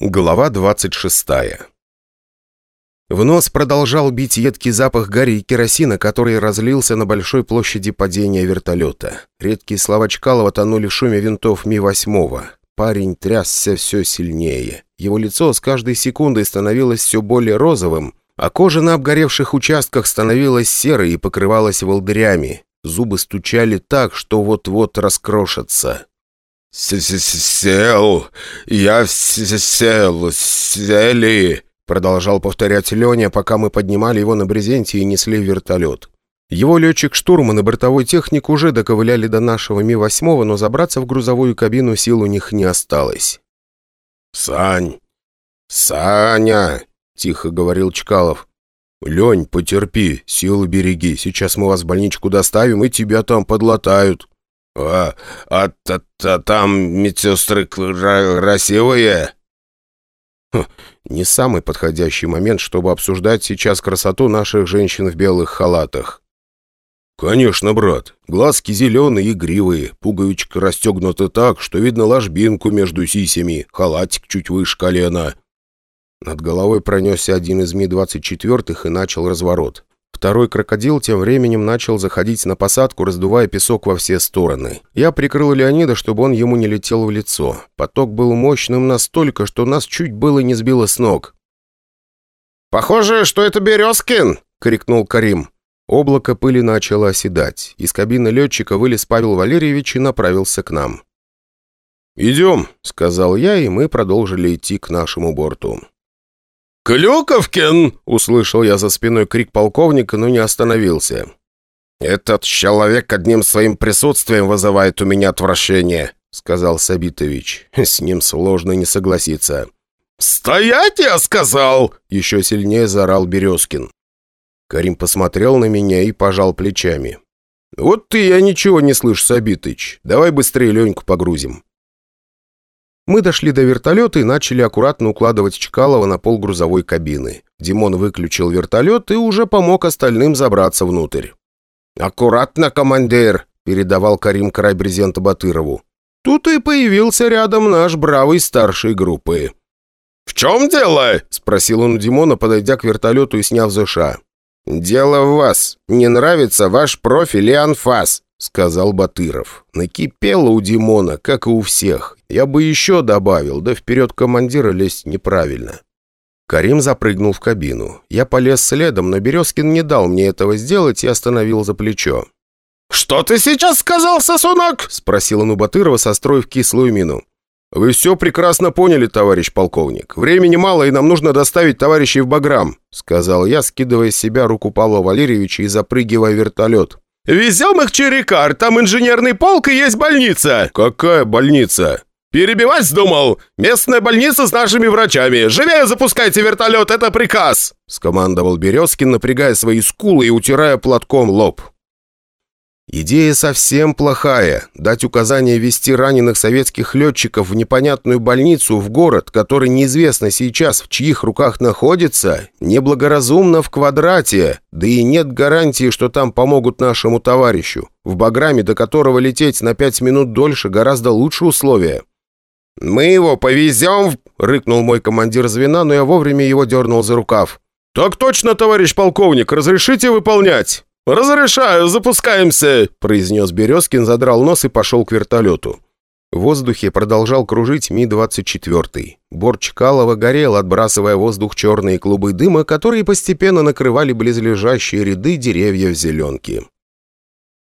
Глава 26 В нос продолжал бить едкий запах гари и керосина, который разлился на большой площади падения вертолета. Редкие слова Чкалова тонули в шуме винтов Ми-8. Парень трясся все сильнее. Его лицо с каждой секундой становилось все более розовым, а кожа на обгоревших участках становилась серой и покрывалась волдырями. Зубы стучали так, что вот-вот раскрошатся. «Сел! Я сел! Сели!» Продолжал повторять Леня, пока мы поднимали его на брезенте и несли в вертолет. Его летчик-штурман и бортовой техник уже доковыляли до нашего Ми-8, но забраться в грузовую кабину сил у них не осталось. «Сань! Саня!» — тихо говорил Чкалов. «Лень, потерпи, силы береги. Сейчас мы вас в больничку доставим, и тебя там подлатают». «А, а та, та, там медсестры красивые?» хм, «Не самый подходящий момент, чтобы обсуждать сейчас красоту наших женщин в белых халатах». «Конечно, брат. Глазки зеленые, игривые, пуговичка расстегнута так, что видно ложбинку между сисями, халатик чуть выше колена». Над головой пронесся один из Ми-24 и начал разворот. Второй крокодил тем временем начал заходить на посадку, раздувая песок во все стороны. Я прикрыл Леонида, чтобы он ему не летел в лицо. Поток был мощным настолько, что нас чуть было не сбило с ног. «Похоже, что это Березкин!» — крикнул Карим. Облако пыли начало оседать. Из кабины летчика вылез Павел Валерьевич и направился к нам. «Идем», — сказал я, и мы продолжили идти к нашему борту. «Клюковкин!» — услышал я за спиной крик полковника, но не остановился. «Этот человек одним своим присутствием вызывает у меня отвращение», — сказал Сабитович. С ним сложно не согласиться. «Стоять, я сказал!» — еще сильнее заорал Березкин. Карим посмотрел на меня и пожал плечами. «Вот ты, я ничего не слышу, Сабитыч. Давай быстрее Леньку погрузим». Мы дошли до вертолета и начали аккуратно укладывать Чкалова на пол грузовой кабины. Димон выключил вертолет и уже помог остальным забраться внутрь. «Аккуратно, командир!» – передавал Карим край брезента Батырову. Тут и появился рядом наш бравый старший группы. «В чем дело?» – спросил он у Димона, подойдя к вертолету и сняв ЗШ. «Дело в вас. Не нравится ваш профиль и анфас. — сказал Батыров. Накипело у Димона, как и у всех. Я бы еще добавил, да вперед командира лезть неправильно. Карим запрыгнул в кабину. Я полез следом, но Березкин не дал мне этого сделать и остановил за плечо. «Что ты сейчас сказал, сосунок?» — спросил он у Батырова, состроив кислую мину. «Вы все прекрасно поняли, товарищ полковник. Времени мало, и нам нужно доставить товарищей в Баграм», — сказал я, скидывая с себя руку Павла Валерьевича и запрыгивая в вертолет. «Везем их Черекар, там инженерный полк и есть больница!» «Какая больница?» «Перебивать вздумал! Местная больница с нашими врачами! Живее запускайте вертолет, это приказ!» Скомандовал Березкин, напрягая свои скулы и утирая платком лоб. Идея совсем плохая. Дать указание вести раненых советских летчиков в непонятную больницу в город, который неизвестно сейчас в чьих руках находится, неблагоразумно в квадрате, да и нет гарантии, что там помогут нашему товарищу, в Баграме, до которого лететь на пять минут дольше гораздо лучше условия. «Мы его повезем!» — рыкнул мой командир звена, но я вовремя его дернул за рукав. «Так точно, товарищ полковник, разрешите выполнять?» «Разрешаю, запускаемся!» – произнес Березкин, задрал нос и пошел к вертолету. В воздухе продолжал кружить Ми-24. Борт Чкалова горел, отбрасывая воздух черные клубы дыма, которые постепенно накрывали близлежащие ряды деревьев зеленки.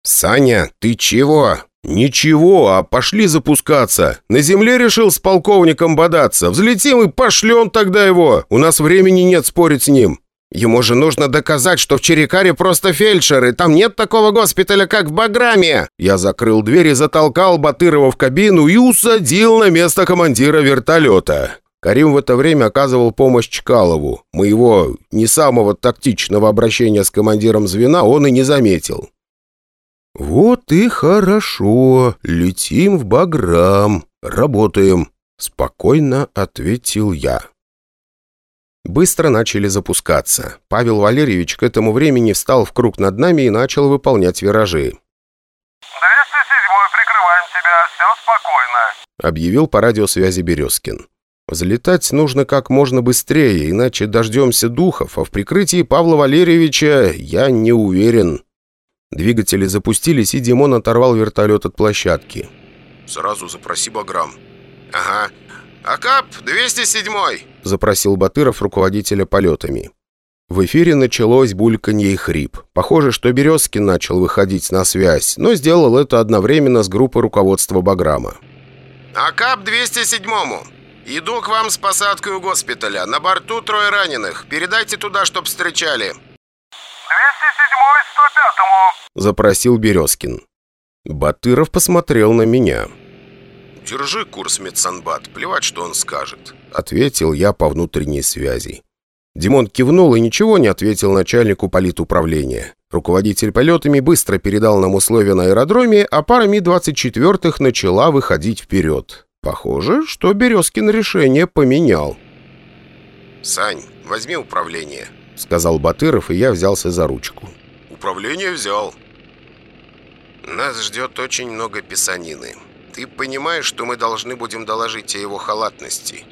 «Саня, ты чего?» «Ничего, а пошли запускаться. На земле решил с полковником бодаться. Взлетим и пошлем тогда его. У нас времени нет спорить с ним». Ему же нужно доказать, что в Черекаре просто фельдшеры. Там нет такого госпиталя, как в Баграме!» Я закрыл дверь и затолкал Батырова в кабину и усадил на место командира вертолета. Карим в это время оказывал помощь Чкалову. Моего не самого тактичного обращения с командиром звена он и не заметил. «Вот и хорошо. Летим в Баграм. Работаем», — спокойно ответил я. Быстро начали запускаться. Павел Валерьевич к этому времени встал в круг над нами и начал выполнять виражи. 207-й, прикрываем тебя, все спокойно», — объявил по радиосвязи Березкин. Взлетать нужно как можно быстрее, иначе дождемся духов, а в прикрытии Павла Валерьевича я не уверен. Двигатели запустились, и Димон оторвал вертолет от площадки. «Сразу запроси Баграм». «Ага. Акап, 207-й!» – запросил Батыров руководителя полетами. В эфире началось бульканье и хрип. Похоже, что Березкин начал выходить на связь, но сделал это одновременно с группой руководства Баграма. «Акап 207-му. Иду к вам с посадкой у госпиталя. На борту трое раненых. Передайте туда, чтоб встречали». 207-й 105-му», – запросил Березкин. Батыров посмотрел на меня. «Держи курс медсанбат, плевать, что он скажет», – ответил я по внутренней связи. Димон кивнул и ничего не ответил начальнику политуправления. Руководитель полетами быстро передал нам условия на аэродроме, а пара Ми-24 начала выходить вперед. Похоже, что Березкин решение поменял. «Сань, возьми управление», — сказал Батыров, и я взялся за ручку. «Управление взял». «Нас ждет очень много писанины. Ты понимаешь, что мы должны будем доложить о его халатности?»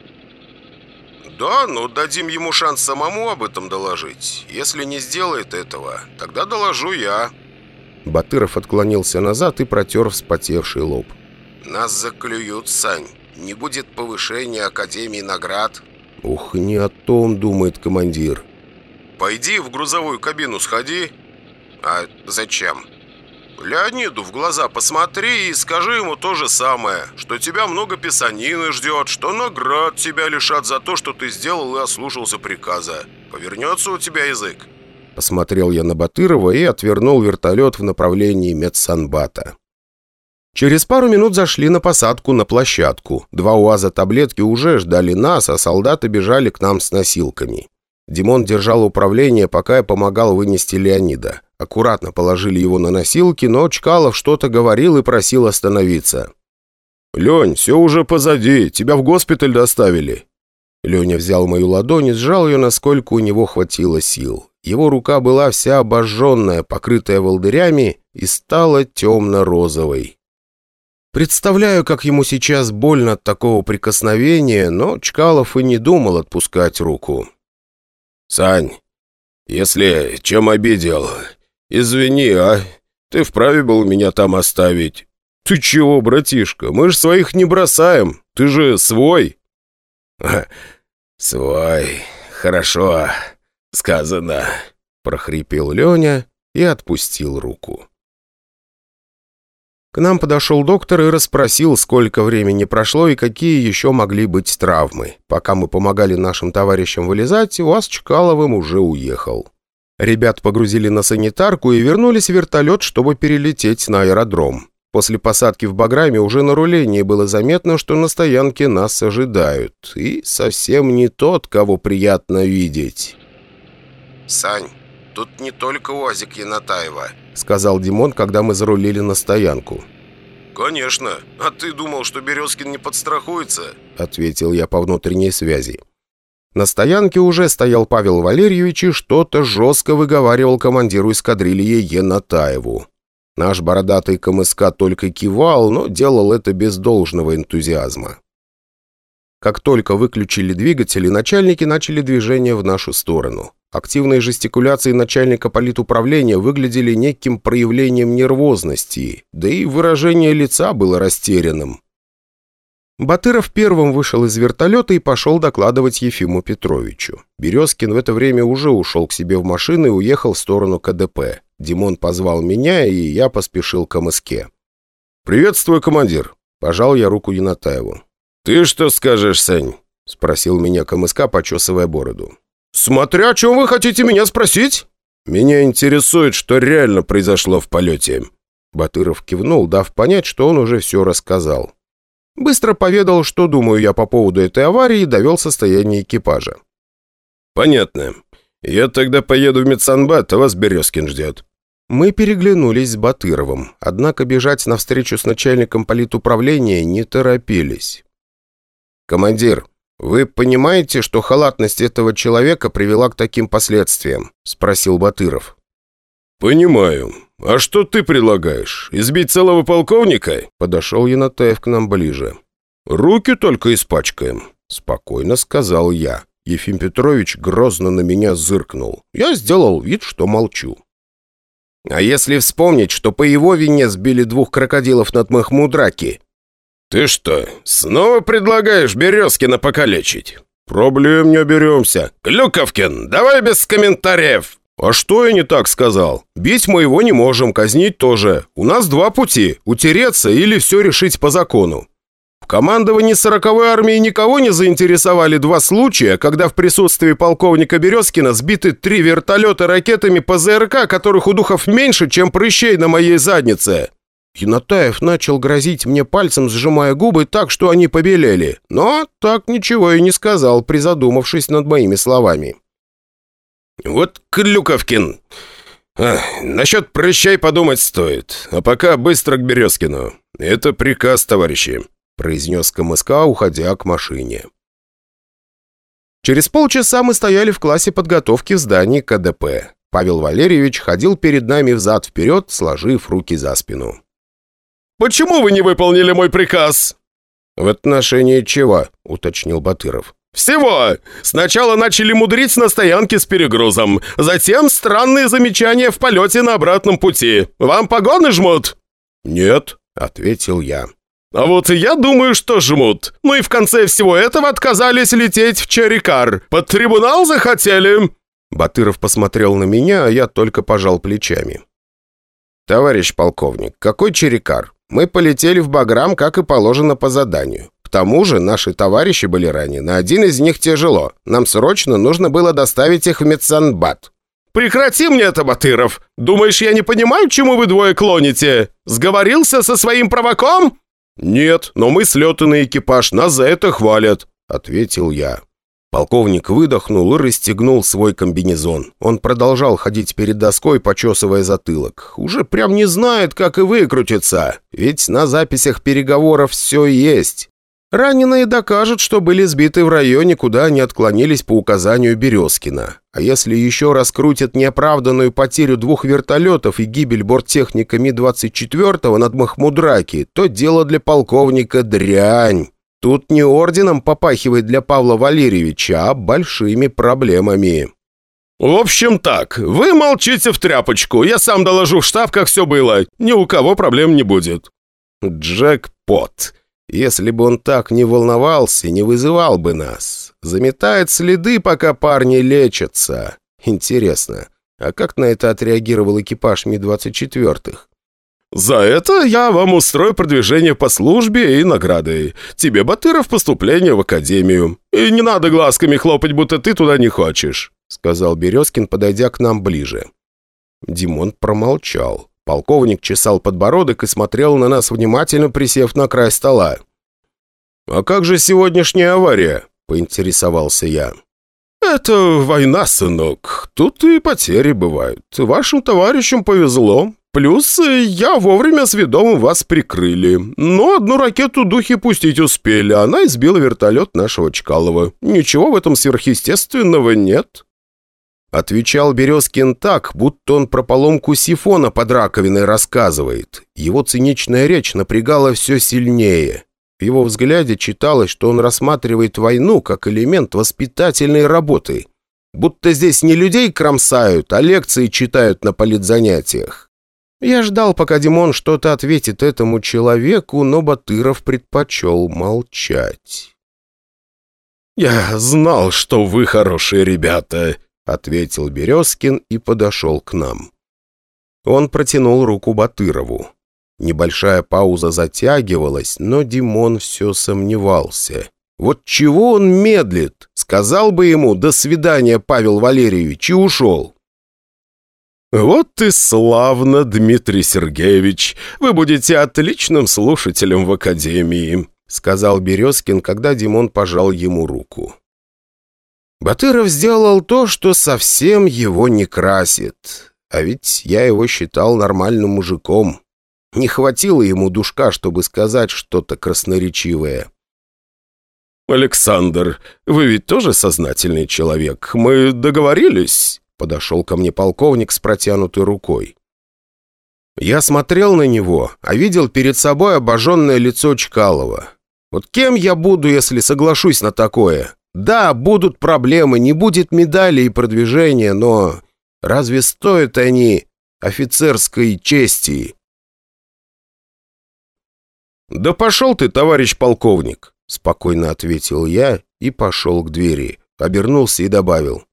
«Да, но дадим ему шанс самому об этом доложить. Если не сделает этого, тогда доложу я». Батыров отклонился назад и протер вспотевший лоб. «Нас заклюют, Сань. Не будет повышения Академии наград». «Ух, не о том думает командир». «Пойди в грузовую кабину сходи». «А зачем?» Леониду в глаза посмотри и скажи ему то же самое, что тебя много писанины ждет, что наград тебя лишат за то, что ты сделал и ослушался приказа. Повернется у тебя язык». Посмотрел я на Батырова и отвернул вертолет в направлении медсанбата. Через пару минут зашли на посадку на площадку. Два УАЗа таблетки уже ждали нас, а солдаты бежали к нам с носилками. Димон держал управление, пока я помогал вынести Леонида. Аккуратно положили его на носилки, но Чкалов что-то говорил и просил остановиться. «Лень, все уже позади, тебя в госпиталь доставили». Леня взял мою ладонь и сжал ее, насколько у него хватило сил. Его рука была вся обожженная, покрытая волдырями, и стала темно-розовой. Представляю, как ему сейчас больно от такого прикосновения, но Чкалов и не думал отпускать руку. «Сань, если чем обидел, извини, а? Ты вправе был меня там оставить». «Ты чего, братишка? Мы же своих не бросаем. Ты же свой». «Свой. Хорошо. Сказано», — прохрипел Леня и отпустил руку. К нам подошел доктор и расспросил, сколько времени прошло и какие еще могли быть травмы. Пока мы помогали нашим товарищам вылезать, УАЗ Чкаловым уже уехал. Ребят погрузили на санитарку и вернулись в вертолет, чтобы перелететь на аэродром. После посадки в Баграме уже на рулении было заметно, что на стоянке нас ожидают. И совсем не тот, кого приятно видеть. «Сань, тут не только УАЗик Янатаева», — сказал Димон, когда мы зарулили на стоянку. «Конечно. А ты думал, что Березкин не подстрахуется?» — ответил я по внутренней связи. На стоянке уже стоял Павел Валерьевич и что-то жестко выговаривал командиру эскадрильи Енатаеву. Наш бородатый КМСК только кивал, но делал это без должного энтузиазма. Как только выключили двигатели, начальники начали движение в нашу сторону. Активные жестикуляции начальника политуправления выглядели неким проявлением нервозности, да и выражение лица было растерянным. Батыров первым вышел из вертолета и пошел докладывать Ефиму Петровичу. Березкин в это время уже ушел к себе в машину и уехал в сторону КДП. Димон позвал меня, и я поспешил к МСК. «Приветствую, командир!» – пожал я руку Янатаеву. «Ты что скажешь, Сань?» – спросил меня КМСК, почесывая бороду. «Смотря о чем вы хотите меня спросить?» «Меня интересует, что реально произошло в полете». Батыров кивнул, дав понять, что он уже все рассказал. Быстро поведал, что думаю я по поводу этой аварии и довел состояние экипажа. «Понятно. Я тогда поеду в медсанбат, а вас Березкин ждет». Мы переглянулись с Батыровым, однако бежать навстречу с начальником политуправления не торопились. «Командир, «Вы понимаете, что халатность этого человека привела к таким последствиям?» – спросил Батыров. «Понимаю. А что ты предлагаешь? Избить целого полковника?» Подошел Янатаев к нам ближе. «Руки только испачкаем», – Спокойно сказал я. Ефим Петрович грозно на меня зыркнул. Я сделал вид, что молчу. А если вспомнить, что по его вине сбили двух крокодилов над Махмудраки? «Ты что, снова предлагаешь Березкина покалечить?» «Проблем не оберемся. Клюковкин, давай без комментариев!» «А что я не так сказал? Бить мы его не можем, казнить тоже. У нас два пути – утереться или все решить по закону. В командовании сороковой армии никого не заинтересовали два случая, когда в присутствии полковника Березкина сбиты три вертолета ракетами ПЗРК, которых у духов меньше, чем прыщей на моей заднице. Янатаев начал грозить мне пальцем, сжимая губы так, что они побелели, но так ничего и не сказал, призадумавшись над моими словами. «Вот Клюковкин! А, насчет прыщей подумать стоит, а пока быстро к Березкину. Это приказ, товарищи», — произнес КМСК, уходя к машине. Через полчаса мы стояли в классе подготовки в здании КДП. Павел Валерьевич ходил перед нами взад-вперед, сложив руки за спину. «Почему вы не выполнили мой приказ?» «В отношении чего?» — уточнил Батыров. «Всего! Сначала начали мудрить на стоянке с перегрузом. Затем странные замечания в полете на обратном пути. Вам погоны жмут?» «Нет», — ответил я. «А вот и я думаю, что жмут. Ну и в конце всего этого отказались лететь в Черикар. Под трибунал захотели?» Батыров посмотрел на меня, а я только пожал плечами. «Товарищ полковник, какой Черикар? Мы полетели в Баграм, как и положено по заданию тому же наши товарищи были ранены. Один из них тяжело. Нам срочно нужно было доставить их в Медсанбат». «Прекрати мне это, Батыров! Думаешь, я не понимаю, чему вы двое клоните? Сговорился со своим провоком?» «Нет, но мы слетанный экипаж, нас за это хвалят», — ответил я. Полковник выдохнул и расстегнул свой комбинезон. Он продолжал ходить перед доской, почесывая затылок. Уже прям не знает, как и выкрутиться. Ведь на записях переговоров все есть. Раненые докажут, что были сбиты в районе, куда они отклонились по указанию Березкина. А если еще раскрутят неоправданную потерю двух вертолетов и гибель борттехника Ми-24 над Махмудраки, то дело для полковника дрянь. Тут не орденом попахивает для Павла Валерьевича, а большими проблемами. «В общем так, вы молчите в тряпочку, я сам доложу в штаб, как все было. Ни у кого проблем не будет». «Джекпот». Если бы он так не волновался, не вызывал бы нас. Заметает следы, пока парни лечатся. Интересно, а как на это отреагировал экипаж Ми-24? «За это я вам устрою продвижение по службе и награды. Тебе, Батыров, поступление в академию. И не надо глазками хлопать, будто ты туда не хочешь», сказал Березкин, подойдя к нам ближе. Димон промолчал. Полковник чесал подбородок и смотрел на нас внимательно, присев на край стола. «А как же сегодняшняя авария?» – поинтересовался я. «Это война, сынок. Тут и потери бывают. Вашим товарищам повезло. Плюс я вовремя с ведомым вас прикрыли. Но одну ракету духи пустить успели. Она избила вертолет нашего Чкалова. Ничего в этом сверхъестественного нет». Отвечал Березкин так, будто он про поломку сифона под раковиной рассказывает. Его циничная речь напрягала все сильнее. В его взгляде читалось, что он рассматривает войну как элемент воспитательной работы. Будто здесь не людей кромсают, а лекции читают на политзанятиях. Я ждал, пока Димон что-то ответит этому человеку, но Батыров предпочел молчать. «Я знал, что вы хорошие ребята», — ответил Березкин и подошел к нам. Он протянул руку Батырову. Небольшая пауза затягивалась, но Димон все сомневался. Вот чего он медлит? Сказал бы ему «до свидания, Павел Валерьевич» и ушел. «Вот и славно, Дмитрий Сергеевич! Вы будете отличным слушателем в академии», — сказал Березкин, когда Димон пожал ему руку. Батыров сделал то, что совсем его не красит. А ведь я его считал нормальным мужиком. Не хватило ему душка, чтобы сказать что-то красноречивое. «Александр, вы ведь тоже сознательный человек. Мы договорились?» Подошел ко мне полковник с протянутой рукой. Я смотрел на него, а видел перед собой обожженное лицо Чкалова. Вот кем я буду, если соглашусь на такое? Да, будут проблемы, не будет медалей и продвижения, но разве стоят они офицерской чести?» «Да пошел ты, товарищ полковник!» — спокойно ответил я и пошел к двери. Обернулся и добавил.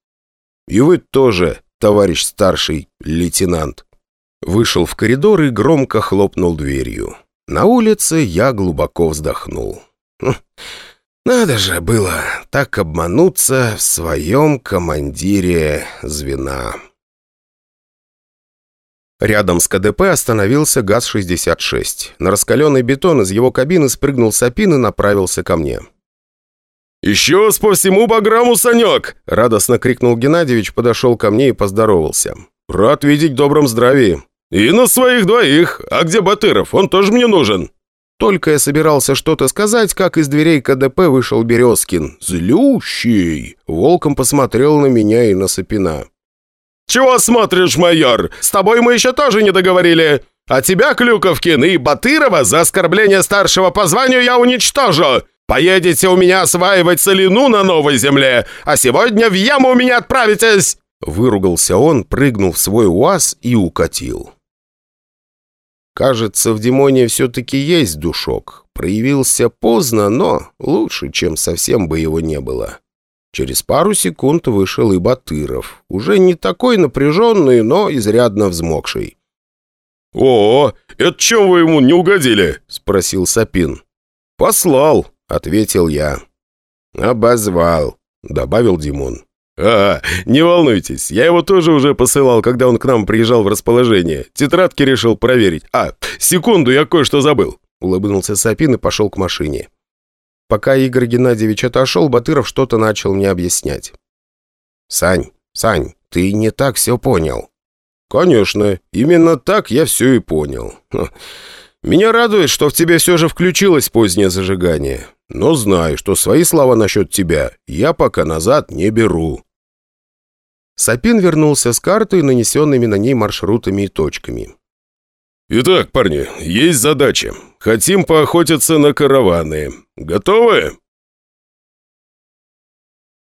«И вы тоже, товарищ старший лейтенант». Вышел в коридор и громко хлопнул дверью. На улице я глубоко вздохнул. Надо же было так обмануться в своем командире звена. Рядом с КДП остановился ГАЗ-66. На раскаленный бетон из его кабины спрыгнул Сапин и направился ко мне. «Еще раз по всему баграму, Санек!» — радостно крикнул Геннадьевич, подошел ко мне и поздоровался. «Рад видеть в добром здравии». «И на своих двоих. А где Батыров? Он тоже мне нужен». Только я собирался что-то сказать, как из дверей КДП вышел Березкин. Злющий. Волком посмотрел на меня и на Сапина. «Чего смотришь, майор? С тобой мы еще тоже не договорили. А тебя, Клюковкин, и Батырова за оскорбление старшего по званию я уничтожу. Поедете у меня осваивать солину на новой земле, а сегодня в яму у меня отправитесь!» Выругался он, прыгнул в свой УАЗ и укатил. Кажется, в Димоне все-таки есть душок. Проявился поздно, но лучше, чем совсем бы его не было. Через пару секунд вышел и Батыров. Уже не такой напряженный, но изрядно взмокший. «О, это чем вы ему не угодили?» – спросил Сапин. «Послал», ответил я. «Обозвал», — добавил Димон. «А, не волнуйтесь, я его тоже уже посылал, когда он к нам приезжал в расположение. Тетрадки решил проверить. А, секунду, я кое-что забыл», — улыбнулся Сапин и пошел к машине. Пока Игорь Геннадьевич отошел, Батыров что-то начал мне объяснять. «Сань, Сань, ты не так все понял». «Конечно, именно так я все и понял. Меня радует, что в тебе все же включилось позднее зажигание. Но знаю, что свои слова насчет тебя я пока назад не беру». Сапин вернулся с картой, нанесенными на ней маршрутами и точками. «Итак, парни, есть задача. Хотим поохотиться на караваны. Готовы?»